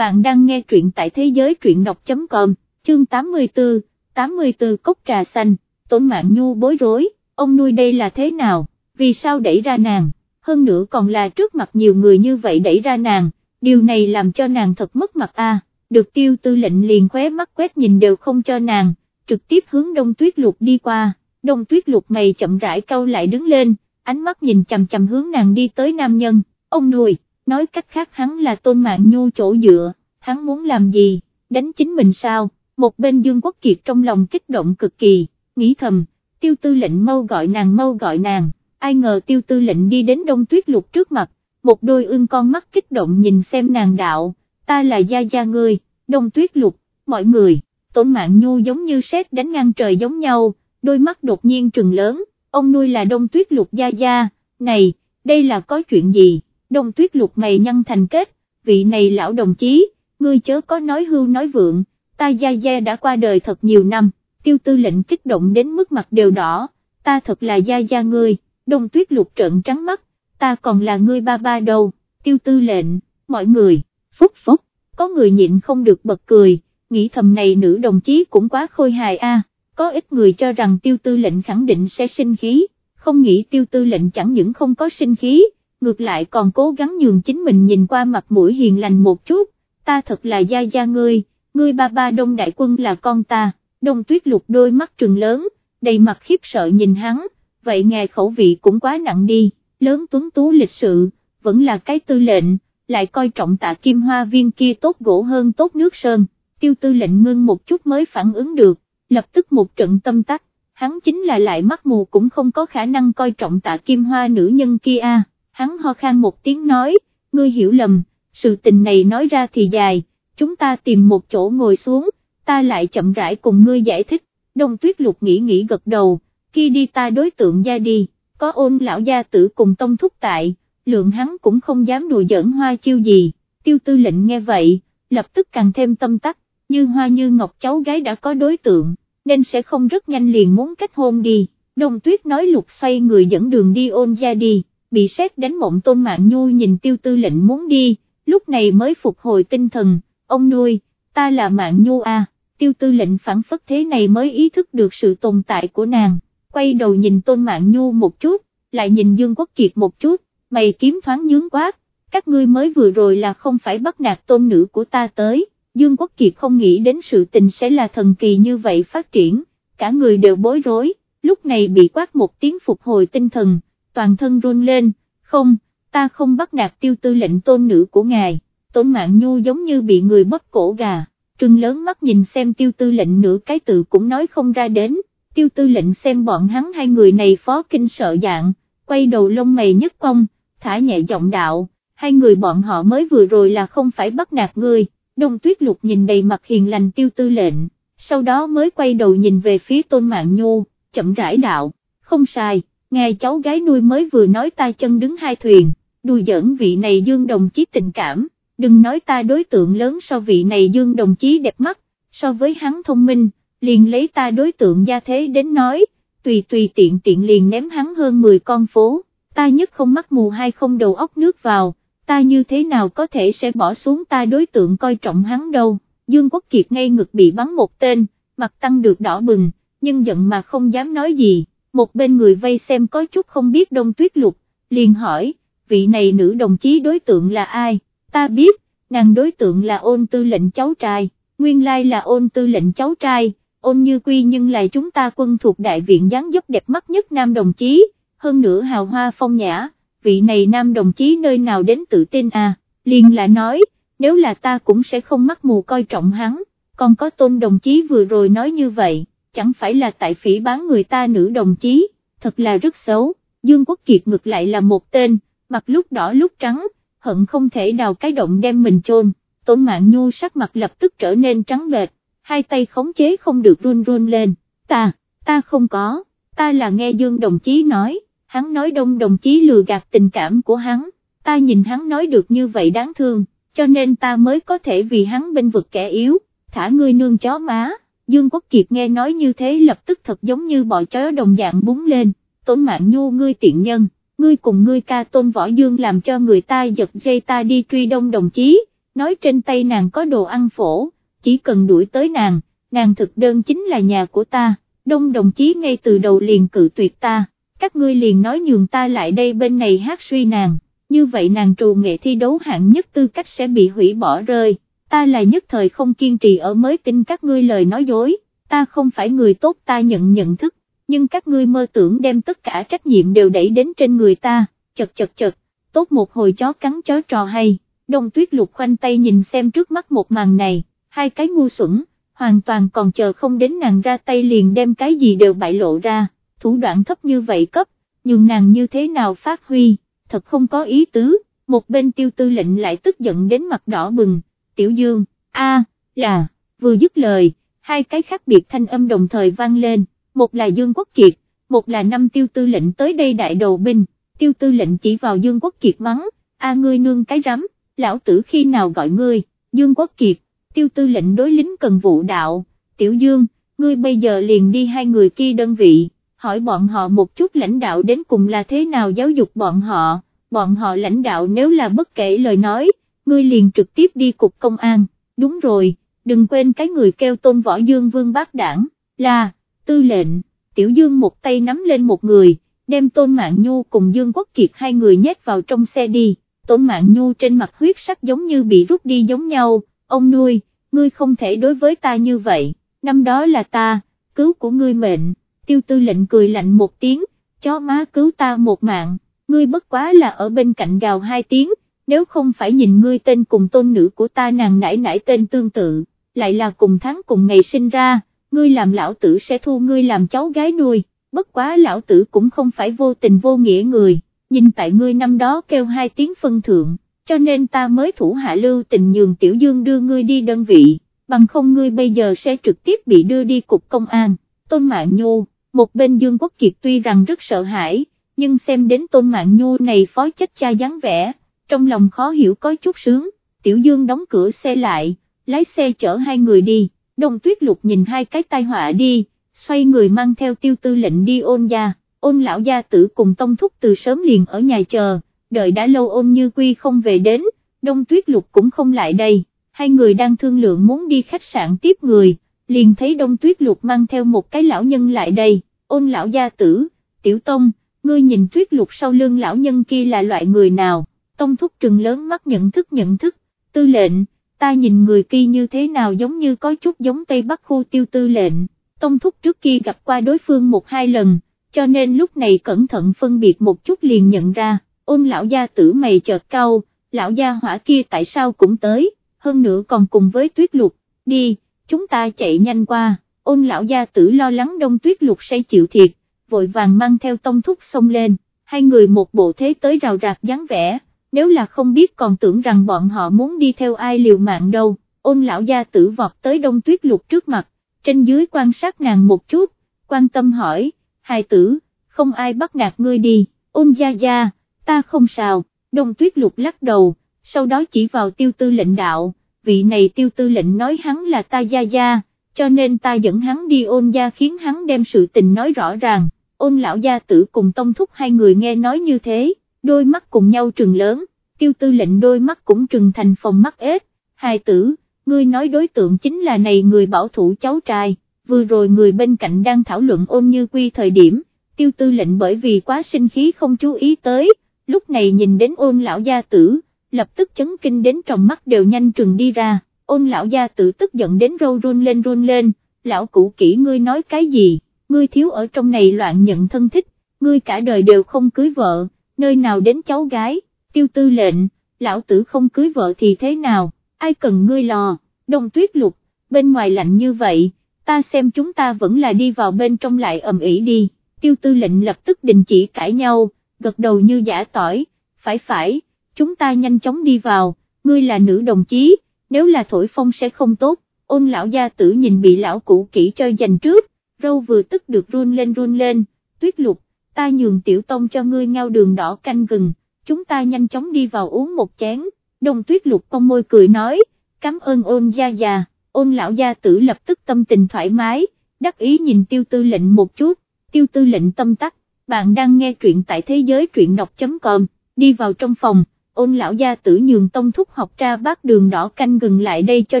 bạn đang nghe truyện tại thế giới truyện đọc.com, chương 84, 84 cốc trà xanh, tổn mạng nhu bối rối, ông nuôi đây là thế nào, vì sao đẩy ra nàng, hơn nữa còn là trước mặt nhiều người như vậy đẩy ra nàng, điều này làm cho nàng thật mất mặt a. được tiêu tư lệnh liền khóe mắt quét nhìn đều không cho nàng, trực tiếp hướng đông tuyết lục đi qua, đông tuyết lục mày chậm rãi cau lại đứng lên, ánh mắt nhìn chầm chầm hướng nàng đi tới nam nhân, ông nuôi, nói cách khác hắn là tôn mạng nhu chỗ dựa, hắn muốn làm gì, đánh chính mình sao, một bên Dương Quốc Kiệt trong lòng kích động cực kỳ, nghĩ thầm, tiêu tư lệnh mau gọi nàng mau gọi nàng, ai ngờ tiêu tư lệnh đi đến đông tuyết lục trước mặt, một đôi ương con mắt kích động nhìn xem nàng đạo, ta là gia gia ngươi, đông tuyết lục, mọi người, tôn mạng nhu giống như sét đánh ngang trời giống nhau, đôi mắt đột nhiên trừng lớn, ông nuôi là đông tuyết lục gia gia, này, đây là có chuyện gì, đông tuyết lục mày nhăn thành kết, vị này lão đồng chí, ngươi chớ có nói hưu nói vượng, ta gia gia đã qua đời thật nhiều năm, tiêu tư lệnh kích động đến mức mặt đều đỏ, ta thật là gia gia ngươi, đông tuyết lục trợn trắng mắt, ta còn là ngươi ba ba đâu, tiêu tư lệnh, mọi người, phúc phúc, có người nhịn không được bật cười, nghĩ thầm này nữ đồng chí cũng quá khôi hài a. có ít người cho rằng tiêu tư lệnh khẳng định sẽ sinh khí, không nghĩ tiêu tư lệnh chẳng những không có sinh khí, ngược lại còn cố gắng nhường chính mình nhìn qua mặt mũi hiền lành một chút, ta thật là gia gia ngươi, ngươi ba ba đông đại quân là con ta, đông tuyết lục đôi mắt trừng lớn, đầy mặt khiếp sợ nhìn hắn, vậy ngài khẩu vị cũng quá nặng đi, lớn tuấn tú lịch sự, vẫn là cái tư lệnh, lại coi trọng tạ kim hoa viên kia tốt gỗ hơn tốt nước sơn, tiêu tư lệnh ngưng một chút mới phản ứng được, lập tức một trận tâm tắc, hắn chính là lại mắt mù cũng không có khả năng coi trọng tạ kim hoa nữ nhân kia a hắn ho khan một tiếng nói, ngươi hiểu lầm, sự tình này nói ra thì dài, chúng ta tìm một chỗ ngồi xuống, ta lại chậm rãi cùng ngươi giải thích, đông tuyết lục nghĩ nghĩ gật đầu, khi đi ta đối tượng ra đi, có ôn lão gia tử cùng tông thúc tại, lượng hắn cũng không dám đùa giỡn hoa chiêu gì, tiêu tư lệnh nghe vậy, lập tức càng thêm tâm tắc, như hoa như ngọc cháu gái đã có đối tượng, nên sẽ không rất nhanh liền muốn kết hôn đi, đông tuyết nói lục xoay người dẫn đường đi ôn gia đi, bị xét đánh mộng tôn mạng nhu nhìn tiêu tư lệnh muốn đi, lúc này mới phục hồi tinh thần, ông nuôi, ta là mạng nhu a. tiêu tư lệnh phản phất thế này mới ý thức được sự tồn tại của nàng, quay đầu nhìn tôn mạng nhu một chút, lại nhìn Dương Quốc Kiệt một chút, mày kiếm thoáng nhướng quát, các ngươi mới vừa rồi là không phải bắt nạt tôn nữ của ta tới, Dương Quốc Kiệt không nghĩ đến sự tình sẽ là thần kỳ như vậy phát triển, cả người đều bối rối, lúc này bị quát một tiếng phục hồi tinh thần, toàn thân run lên, không, ta không bắt nạt tiêu tư lệnh tôn nữ của ngài, tôn mạng nhu giống như bị người bóp cổ gà, trừng lớn mắt nhìn xem tiêu tư lệnh nửa cái tự cũng nói không ra đến, tiêu tư lệnh xem bọn hắn hai người này phó kinh sợ dạng, quay đầu lông mày nhất cong, thả nhẹ giọng đạo, hai người bọn họ mới vừa rồi là không phải bắt nạt ngươi, đông tuyết lục nhìn đầy mặt hiền lành tiêu tư lệnh, sau đó mới quay đầu nhìn về phía tôn mạng nhu, chậm rãi đạo, không sai, nghe cháu gái nuôi mới vừa nói ta chân đứng hai thuyền, đùi giỡn vị này dương đồng chí tình cảm, đừng nói ta đối tượng lớn so vị này dương đồng chí đẹp mắt, so với hắn thông minh, liền lấy ta đối tượng gia thế đến nói, tùy tùy tiện tiện liền ném hắn hơn 10 con phố, ta nhất không mắt mù hay không đầu óc nước vào, ta như thế nào có thể sẽ bỏ xuống ta đối tượng coi trọng hắn đâu, Dương Quốc Kiệt ngay ngực bị bắn một tên, mặt tăng được đỏ bừng, nhưng giận mà không dám nói gì, một bên người vây xem có chút không biết đông tuyết lục, liền hỏi, vị này nữ đồng chí đối tượng là ai, ta biết, nàng đối tượng là ôn tư lệnh cháu trai, nguyên lai là ôn tư lệnh cháu trai, ôn như quy nhưng là chúng ta quân thuộc đại viện dáng dấp đẹp mắt nhất nam đồng chí, hơn nữa hào hoa phong nhã, vị này nam đồng chí nơi nào đến tự tin à, liền là nói, nếu là ta cũng sẽ không mắc mù coi trọng hắn, còn có tôn đồng chí vừa rồi nói như vậy, chẳng phải là tại phỉ bán người ta nữ đồng chí, thật là rất xấu, Dương Quốc Kiệt ngược lại là một tên, mặt lúc đỏ lúc trắng, hận không thể đào cái động đem mình chôn. Tôn Mạng Nhu sắc mặt lập tức trở nên trắng bệch, hai tay khống chế không được run run lên, ta, ta không có, ta là nghe Dương đồng chí nói, hắn nói đông đồng chí lừa gạt tình cảm của hắn, ta nhìn hắn nói được như vậy đáng thương, cho nên ta mới có thể vì hắn bên vực kẻ yếu, thả ngươi nương chó má. Dương Quốc Kiệt nghe nói như thế lập tức thật giống như bọ chó đồng dạng búng lên, tốn Mạng Nhu ngươi tiện nhân ngươi cùng ngươi ca tôn võ dương làm cho người ta giật dây ta đi truy đông đồng chí, nói trên tay nàng có đồ ăn phổ, chỉ cần đuổi tới nàng, nàng thực đơn chính là nhà của ta, đông đồng chí ngay từ đầu liền cự tuyệt ta, các ngươi liền nói nhường ta lại đây bên này hát suy nàng, như vậy nàng trù nghệ thi đấu hạng nhất tư cách sẽ bị hủy bỏ rơi, ta là nhất thời không kiên trì ở mới tin các ngươi lời nói dối, ta không phải người tốt ta nhận nhận thức, nhưng các ngươi mơ tưởng đem tất cả trách nhiệm đều đẩy đến trên người ta, chật chật chật, tốt một hồi chó cắn chó trò hay, đông tuyết lục khoanh tay nhìn xem trước mắt một màn này, hai cái ngu xuẩn, hoàn toàn còn chờ không đến nàng ra tay liền đem cái gì đều bại lộ ra, thủ đoạn thấp như vậy cấp, nhưng nàng như thế nào phát huy, thật không có ý tứ, một bên tiêu tư lệnh lại tức giận đến mặt đỏ bừng, tiểu dương, a là, vừa dứt lời, hai cái khác biệt thanh âm đồng thời vang lên, một là Dương Quốc Kiệt, một là năm tiêu tư lệnh tới đây đại đầu binh, tiêu tư lệnh chỉ vào Dương Quốc Kiệt mắng, a ngươi nương cái rắm, lão tử khi nào gọi ngươi, Dương Quốc Kiệt, tiêu tư lệnh đối lính cần vụ đạo, tiểu Dương, ngươi bây giờ liền đi hai người kia đơn vị, hỏi bọn họ một chút lãnh đạo đến cùng là thế nào giáo dục bọn họ, bọn họ lãnh đạo nếu là bất kể lời nói, ngươi liền trực tiếp đi cục công an, đúng rồi, đừng quên cái người kêu tôn võ Dương Vương bác đảng, là, tư lệnh, tiểu Dương một tay nắm lên một người, đem tôn mạng nhu cùng Dương Quốc Kiệt hai người nhét vào trong xe đi, tôn mạng nhu trên mặt huyết sắc giống như bị rút đi giống nhau, ông nuôi, ngươi không thể đối với ta như vậy, năm đó là ta, cứu của ngươi mệnh, tiêu tư lệnh cười lạnh một tiếng, chó má cứu ta một mạng, ngươi bất quá là ở bên cạnh gào hai tiếng, nếu không phải nhìn ngươi tên cùng tôn nữ của ta nàng nãi nãi tên tương tự, lại là cùng tháng cùng ngày sinh ra, ngươi làm lão tử sẽ thu ngươi làm cháu gái nuôi, bất quá lão tử cũng không phải vô tình vô nghĩa người, nhìn tại ngươi năm đó kêu hai tiếng phân thượng, cho nên ta mới thủ hạ lưu tình nhường tiểu dương đưa ngươi đi đơn vị, bằng không ngươi bây giờ sẽ trực tiếp bị đưa đi cục công an, tôn mạng nhô, một bên dương quốc kiệt tuy rằng rất sợ hãi, nhưng xem đến tôn mạng nhô này phó chết cha dáng vẻ, trong lòng khó hiểu có chút sướng, tiểu dương đóng cửa xe lại, lái xe chở hai người đi, đông tuyết lục nhìn hai cái tai họa đi, xoay người mang theo tiêu tư lệnh đi ôn gia, ôn lão gia tử cùng tông thúc từ sớm liền ở nhà chờ, đợi đã lâu ôn như quy không về đến, đông tuyết lục cũng không lại đây, hai người đang thương lượng muốn đi khách sạn tiếp người, liền thấy đông tuyết lục mang theo một cái lão nhân lại đây, ôn lão gia tử, tiểu tông, ngươi nhìn tuyết lục sau lưng lão nhân kia là loại người nào, tông thúc trừng lớn mắt nhận thức nhận thức, tư lệnh, ta nhìn người kia như thế nào giống như có chút giống Tây Bắc khu tiêu tư lệnh, tông thúc trước kia gặp qua đối phương một hai lần, cho nên lúc này cẩn thận phân biệt một chút liền nhận ra, ôn lão gia tử mày chợt cau, lão gia hỏa kia tại sao cũng tới, hơn nữa còn cùng với tuyết lục, đi, chúng ta chạy nhanh qua, ôn lão gia tử lo lắng đông tuyết lục say chịu thiệt, vội vàng mang theo tông thúc xông lên, hai người một bộ thế tới rào rạc dáng vẻ nếu là không biết còn tưởng rằng bọn họ muốn đi theo ai liều mạng đâu, ôn lão gia tử vọt tới đông tuyết lục trước mặt, trên dưới quan sát nàng một chút, quan tâm hỏi, hài tử, không ai bắt nạt ngươi đi, ôn gia gia, ta không sao, đông tuyết lục lắc đầu, sau đó chỉ vào tiêu tư lệnh đạo, vị này tiêu tư lệnh nói hắn là ta gia gia, cho nên ta dẫn hắn đi ôn gia khiến hắn đem sự tình nói rõ ràng, ôn lão gia tử cùng tông thúc hai người nghe nói như thế đôi mắt cùng nhau trừng lớn, tiêu tư lệnh đôi mắt cũng trừng thành phòng mắt ếch, hài tử, ngươi nói đối tượng chính là này người bảo thủ cháu trai, vừa rồi người bên cạnh đang thảo luận ôn như quy thời điểm, tiêu tư lệnh bởi vì quá sinh khí không chú ý tới, lúc này nhìn đến ôn lão gia tử, lập tức chấn kinh đến trong mắt đều nhanh trừng đi ra, ôn lão gia tử tức giận đến râu run lên run lên, lão cụ kỹ ngươi nói cái gì, ngươi thiếu ở trong này loạn nhận thân thích, ngươi cả đời đều không cưới vợ. Nơi nào đến cháu gái, tiêu tư lệnh, lão tử không cưới vợ thì thế nào, ai cần ngươi lò, đông tuyết lục, bên ngoài lạnh như vậy, ta xem chúng ta vẫn là đi vào bên trong lại ầm ĩ đi, tiêu tư lệnh lập tức đình chỉ cãi nhau, gật đầu như giả tỏi, phải phải, chúng ta nhanh chóng đi vào, ngươi là nữ đồng chí, nếu là thổi phong sẽ không tốt, ôn lão gia tử nhìn bị lão cũ kỹ chơi dành trước, râu vừa tức được run lên run lên, tuyết lục, ta nhường tiểu tông cho ngươi ngao đường đỏ canh gừng, chúng ta nhanh chóng đi vào uống một chén, đồng tuyết lục con môi cười nói, cảm ơn ôn gia già, ôn lão gia tử lập tức tâm tình thoải mái, đắc ý nhìn tiêu tư lệnh một chút, tiêu tư lệnh tâm tắc, bạn đang nghe truyện tại thế giới truyện đọc.com, đi vào trong phòng, ôn lão gia tử nhường tông thúc học ra bát đường đỏ canh gừng lại đây cho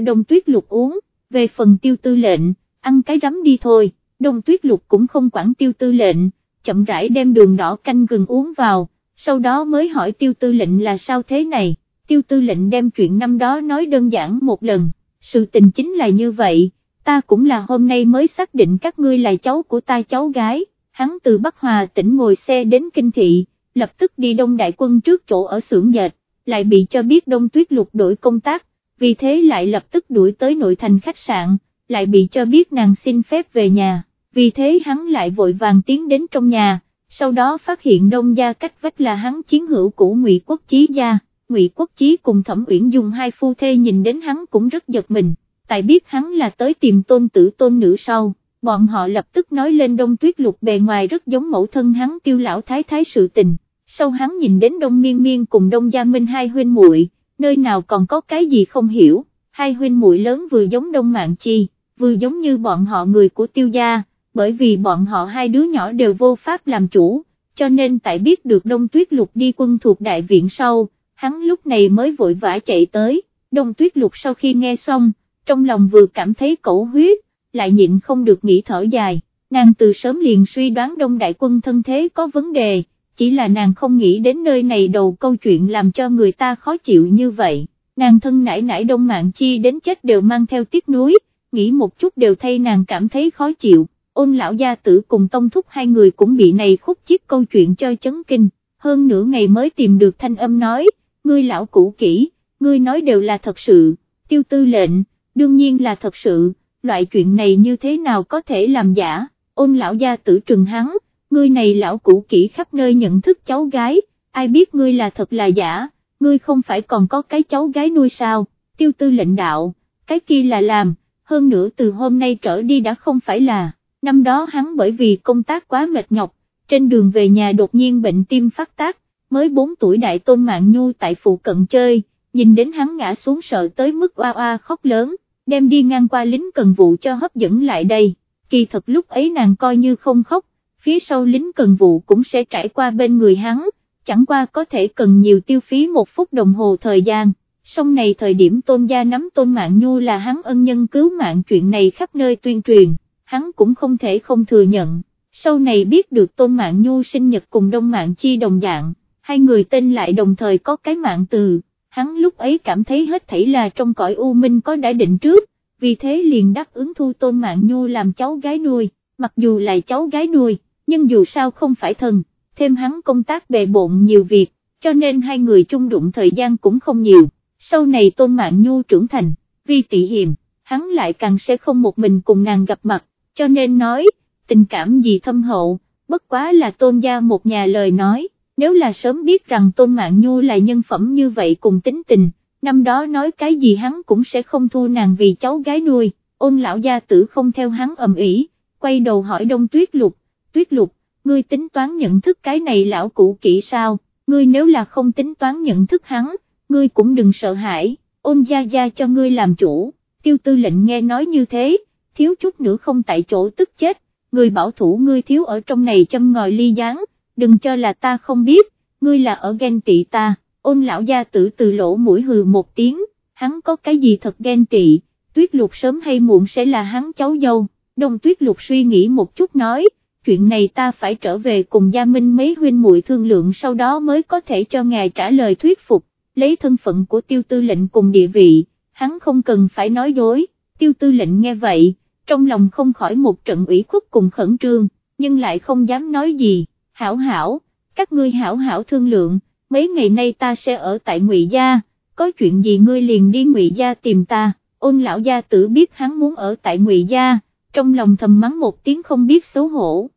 đông tuyết lục uống, về phần tiêu tư lệnh, ăn cái rắm đi thôi, đông tuyết lục cũng không quản tiêu tư lệnh, chậm rãi đem đường đỏ canh gừng uống vào, sau đó mới hỏi tiêu tư lệnh là sao thế này, tiêu tư lệnh đem chuyện năm đó nói đơn giản một lần, sự tình chính là như vậy, ta cũng là hôm nay mới xác định các ngươi là cháu của ta cháu gái, hắn từ Bắc Hòa tỉnh ngồi xe đến Kinh Thị, lập tức đi đông đại quân trước chỗ ở xưởng dệt, lại bị cho biết đông tuyết lục đổi công tác, vì thế lại lập tức đuổi tới nội thành khách sạn, lại bị cho biết nàng xin phép về nhà, vì thế hắn lại vội vàng tiến đến trong nhà, sau đó phát hiện đông gia cách vách là hắn chiến hữu cũ ngụy quốc chí gia, ngụy quốc chí cùng thẩm uyển dùng hai phu thê nhìn đến hắn cũng rất giật mình, tại biết hắn là tới tìm tôn tử tôn nữ sau. Bọn họ lập tức nói lên đông tuyết lục bề ngoài rất giống mẫu thân hắn tiêu lão thái thái sự tình, sau hắn nhìn đến đông miên miên cùng đông gia minh hai huynh muội, nơi nào còn có cái gì không hiểu, hai huynh muội lớn vừa giống đông mạng chi, vừa giống như bọn họ người của tiêu gia, bởi vì bọn họ hai đứa nhỏ đều vô pháp làm chủ, cho nên tại biết được đông tuyết lục đi quân thuộc đại viện sau, hắn lúc này mới vội vã chạy tới, đông tuyết lục sau khi nghe xong, trong lòng vừa cảm thấy cẩu huyết, lại nhịn không được nghĩ thở dài, nàng từ sớm liền suy đoán đông đại quân thân thế có vấn đề, chỉ là nàng không nghĩ đến nơi này đầu câu chuyện làm cho người ta khó chịu như vậy, nàng thân nải nải đông mạng chi đến chết đều mang theo tiếc nuối, nghĩ một chút đều thay nàng cảm thấy khó chịu, ôn lão gia tử cùng tông thúc hai người cũng bị này khúc chiếc câu chuyện cho chấn kinh, hơn nửa ngày mới tìm được thanh âm nói, ngươi lão cũ kỹ, ngươi nói đều là thật sự, tiêu tư lệnh, đương nhiên là thật sự, loại chuyện này như thế nào có thể làm giả, ôn lão gia tử trừng hắn, ngươi này lão cũ kỹ khắp nơi nhận thức cháu gái, ai biết ngươi là thật là giả, ngươi không phải còn có cái cháu gái nuôi sao, tiêu tư lệnh đạo, cái kia là làm, hơn nữa từ hôm nay trở đi đã không phải là, năm đó hắn bởi vì công tác quá mệt nhọc, trên đường về nhà đột nhiên bệnh tim phát tác, mới 4 tuổi đại tôn mạng nhu tại phụ cận chơi, nhìn đến hắn ngã xuống sợ tới mức oa oa khóc lớn, đem đi ngang qua lính cần vụ cho hấp dẫn lại đây, kỳ thật lúc ấy nàng coi như không khóc, phía sau lính cần vụ cũng sẽ trải qua bên người hắn, chẳng qua có thể cần nhiều tiêu phí một phút đồng hồ thời gian. Song này thời điểm tôn gia nắm tôn mạng nhu là hắn ân nhân cứu mạng chuyện này khắp nơi tuyên truyền, hắn cũng không thể không thừa nhận. Sau này biết được tôn mạng nhu sinh nhật cùng đông mạng chi đồng dạng, hai người tên lại đồng thời có cái mạng từ, hắn lúc ấy cảm thấy hết thảy là trong cõi u minh có đã định trước, vì thế liền đáp ứng thu tôn mạng nhu làm cháu gái nuôi, mặc dù là cháu gái nuôi nhưng dù sao không phải thần, thêm hắn công tác bề bộn nhiều việc, cho nên hai người chung đụng thời gian cũng không nhiều, sau này Tôn Mạng Nhu trưởng thành, vì tỷ hiềm, hắn lại càng sẽ không một mình cùng nàng gặp mặt, cho nên nói, tình cảm gì thâm hậu, bất quá là Tôn gia một nhà lời nói, nếu là sớm biết rằng Tôn Mạng Nhu là nhân phẩm như vậy cùng tính tình, năm đó nói cái gì hắn cũng sẽ không thu nàng vì cháu gái nuôi, ôn lão gia tử không theo hắn ầm ĩ, quay đầu hỏi Đông Tuyết Lục, tuyết lục, ngươi tính toán nhận thức cái này lão cụ kỹ sao, ngươi nếu là không tính toán nhận thức hắn, ngươi cũng đừng sợ hãi, ôn gia gia cho ngươi làm chủ, tiêu tư lệnh nghe nói như thế, thiếu chút nữa không tại chỗ tức chết, người bảo thủ ngươi thiếu ở trong này châm ngòi ly gián, đừng cho là ta không biết, ngươi là ở ghen tị ta, ôn lão gia tử từ lỗ mũi hừ một tiếng, hắn có cái gì thật ghen tị, tuyết lục sớm hay muộn sẽ là hắn cháu dâu, đông tuyết lục suy nghĩ một chút nói, chuyện này ta phải trở về cùng gia minh mấy huynh muội thương lượng sau đó mới có thể cho ngài trả lời thuyết phục, lấy thân phận của tiêu tư lệnh cùng địa vị, hắn không cần phải nói dối, tiêu tư lệnh nghe vậy, trong lòng không khỏi một trận ủy khuất cùng khẩn trương, nhưng lại không dám nói gì, hảo hảo, các ngươi hảo hảo thương lượng, mấy ngày nay ta sẽ ở tại ngụy Gia, có chuyện gì ngươi liền đi ngụy Gia tìm ta, ôn lão gia tử biết hắn muốn ở tại ngụy Gia trong lòng thầm mắng một tiếng không biết xấu hổ.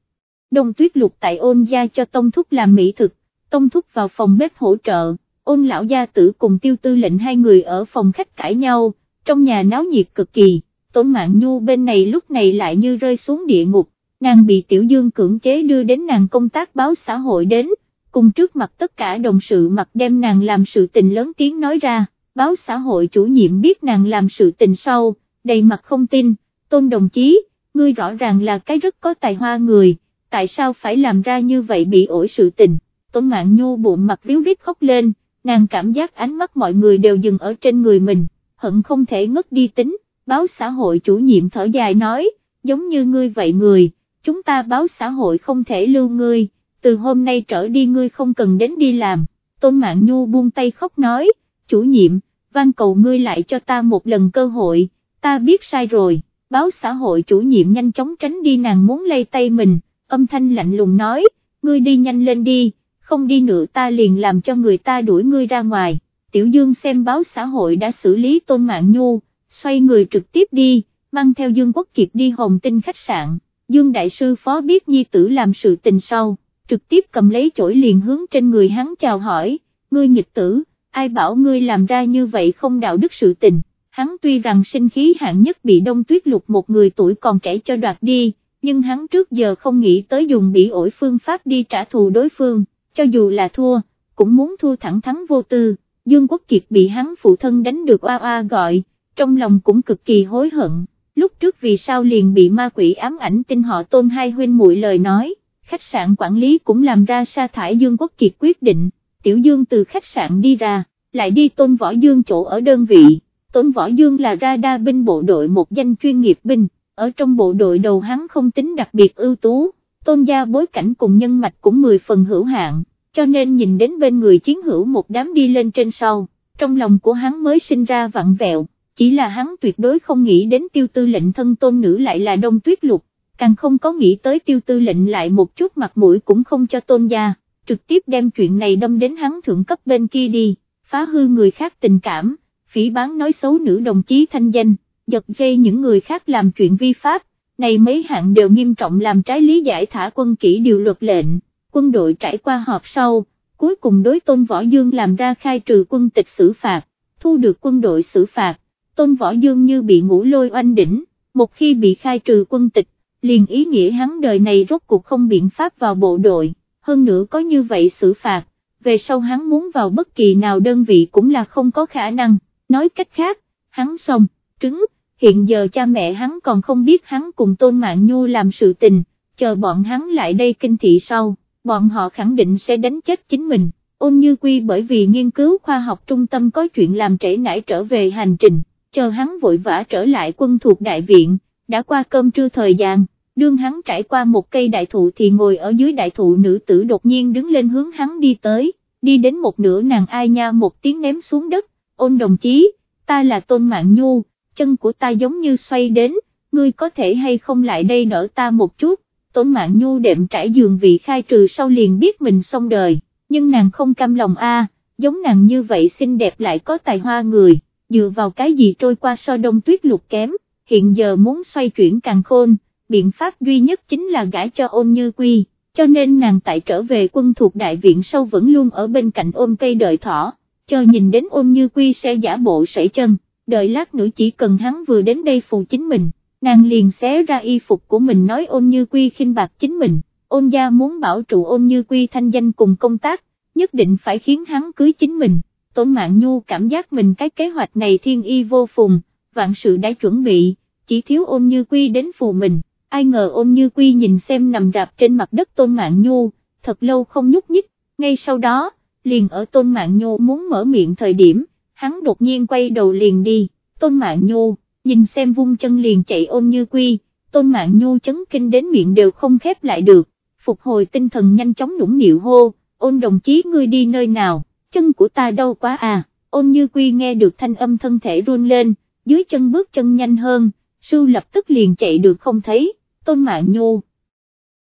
Đông tuyết lục tại ôn gia cho tông thúc làm mỹ thực, tông thúc vào phòng bếp hỗ trợ, ôn lão gia tử cùng tiêu tư lệnh hai người ở phòng khách cãi nhau, trong nhà náo nhiệt cực kỳ, Tôn mạng nhu bên này lúc này lại như rơi xuống địa ngục, nàng bị tiểu dương cưỡng chế đưa đến nàng công tác báo xã hội đến, cùng trước mặt tất cả đồng sự mặt đem nàng làm sự tình lớn tiếng nói ra, báo xã hội chủ nhiệm biết nàng làm sự tình sau, đầy mặt không tin, tôn đồng chí, ngươi rõ ràng là cái rất có tài hoa người, tại sao phải làm ra như vậy bị ổi sự tình, tôn mạng nhu bụng mặt ríu rít khóc lên, nàng cảm giác ánh mắt mọi người đều dừng ở trên người mình, hận không thể ngất đi tính, báo xã hội chủ nhiệm thở dài nói, giống như ngươi vậy người, chúng ta báo xã hội không thể lưu ngươi, từ hôm nay trở đi ngươi không cần đến đi làm, Tôn Mạng Nhu buông tay khóc nói, chủ nhiệm, van cầu ngươi lại cho ta một lần cơ hội, ta biết sai rồi, báo xã hội chủ nhiệm nhanh chóng tránh đi nàng muốn lây tay mình, âm thanh lạnh lùng nói, ngươi đi nhanh lên đi, không đi nữa ta liền làm cho người ta đuổi ngươi ra ngoài, Tiểu Dương xem báo xã hội đã xử lý Tôn Mạng Nhu, xoay người trực tiếp đi, mang theo Dương Quốc Kiệt đi Hồng Tinh khách sạn, Dương Đại Sư Phó biết Nhi Tử làm sự tình sau, trực tiếp cầm lấy chổi liền hướng trên người hắn chào hỏi, ngươi nghịch tử, ai bảo ngươi làm ra như vậy không đạo đức sự tình, hắn tuy rằng sinh khí hạng nhất bị đông tuyết lục một người tuổi còn trẻ cho đoạt đi, nhưng hắn trước giờ không nghĩ tới dùng bị ổi phương pháp đi trả thù đối phương, cho dù là thua, cũng muốn thua thẳng thắng vô tư, Dương Quốc Kiệt bị hắn phụ thân đánh được oa oa gọi, trong lòng cũng cực kỳ hối hận, lúc trước vì sao liền bị ma quỷ ám ảnh tin họ tôn hai huynh muội lời nói, khách sạn quản lý cũng làm ra sa thải Dương Quốc Kiệt quyết định, Tiểu Dương từ khách sạn đi ra, lại đi tôn võ Dương chỗ ở đơn vị, tôn võ Dương là ra đa binh bộ đội một danh chuyên nghiệp binh, ở trong bộ đội đầu hắn không tính đặc biệt ưu tú, tôn gia bối cảnh cùng nhân mạch cũng 10 phần hữu hạn, cho nên nhìn đến bên người chiến hữu một đám đi lên trên sau, trong lòng của hắn mới sinh ra vặn vẹo, chỉ là hắn tuyệt đối không nghĩ đến tiêu tư lệnh thân tôn nữ lại là đông tuyết lục, càng không có nghĩ tới tiêu tư lệnh lại một chút mặt mũi cũng không cho tôn gia, trực tiếp đem chuyện này đâm đến hắn thượng cấp bên kia đi, phá hư người khác tình cảm, phỉ bán nói xấu nữ đồng chí thanh danh, giật dây những người khác làm chuyện vi pháp, này mấy hạng đều nghiêm trọng làm trái lý giải thả quân kỹ điều luật lệnh, quân đội trải qua họp sau, cuối cùng đối tôn võ dương làm ra khai trừ quân tịch xử phạt, thu được quân đội xử phạt, tôn võ dương như bị ngũ lôi oanh đỉnh, một khi bị khai trừ quân tịch, liền ý nghĩa hắn đời này rốt cuộc không biện pháp vào bộ đội, hơn nữa có như vậy xử phạt, về sau hắn muốn vào bất kỳ nào đơn vị cũng là không có khả năng, nói cách khác, hắn xong, trứng, hiện giờ cha mẹ hắn còn không biết hắn cùng Tôn Mạng Nhu làm sự tình, chờ bọn hắn lại đây kinh thị sau, bọn họ khẳng định sẽ đánh chết chính mình, ôn như quy bởi vì nghiên cứu khoa học trung tâm có chuyện làm trễ nải trở về hành trình, chờ hắn vội vã trở lại quân thuộc đại viện, đã qua cơm trưa thời gian, đương hắn trải qua một cây đại thụ thì ngồi ở dưới đại thụ nữ tử đột nhiên đứng lên hướng hắn đi tới, đi đến một nửa nàng ai nha một tiếng ném xuống đất, ôn đồng chí, ta là Tôn Mạng Nhu, chân của ta giống như xoay đến, ngươi có thể hay không lại đây đỡ ta một chút, Tôn Mạng Nhu đệm trải giường vị khai trừ sau liền biết mình xong đời, nhưng nàng không cam lòng a, giống nàng như vậy xinh đẹp lại có tài hoa người, dựa vào cái gì trôi qua so đông tuyết lục kém, hiện giờ muốn xoay chuyển càng khôn, biện pháp duy nhất chính là gãi cho ôn như quy, cho nên nàng tại trở về quân thuộc đại viện sâu vẫn luôn ở bên cạnh ôm cây đợi thỏ, chờ nhìn đến ôn như quy sẽ giả bộ sẩy chân, đợi lát nữa chỉ cần hắn vừa đến đây phù chính mình, nàng liền xé ra y phục của mình nói ôn như quy khinh bạc chính mình, ôn gia muốn bảo trụ ôn như quy thanh danh cùng công tác, nhất định phải khiến hắn cưới chính mình, tổn mạng nhu cảm giác mình cái kế hoạch này thiên y vô phùng, vạn sự đã chuẩn bị, chỉ thiếu ôn như quy đến phù mình ai ngờ ôn như quy nhìn xem nằm rạp trên mặt đất tôn mạng nhu, thật lâu không nhúc nhích, ngay sau đó, liền ở tôn mạng nhu muốn mở miệng thời điểm, hắn đột nhiên quay đầu liền đi, tôn mạng nhu, nhìn xem vung chân liền chạy ôn như quy, tôn mạng nhu chấn kinh đến miệng đều không khép lại được, phục hồi tinh thần nhanh chóng nũng nịu hô, ôn đồng chí ngươi đi nơi nào, chân của ta đau quá à, ôn như quy nghe được thanh âm thân thể run lên, dưới chân bước chân nhanh hơn, sư lập tức liền chạy được không thấy. Tôn mạng nhô,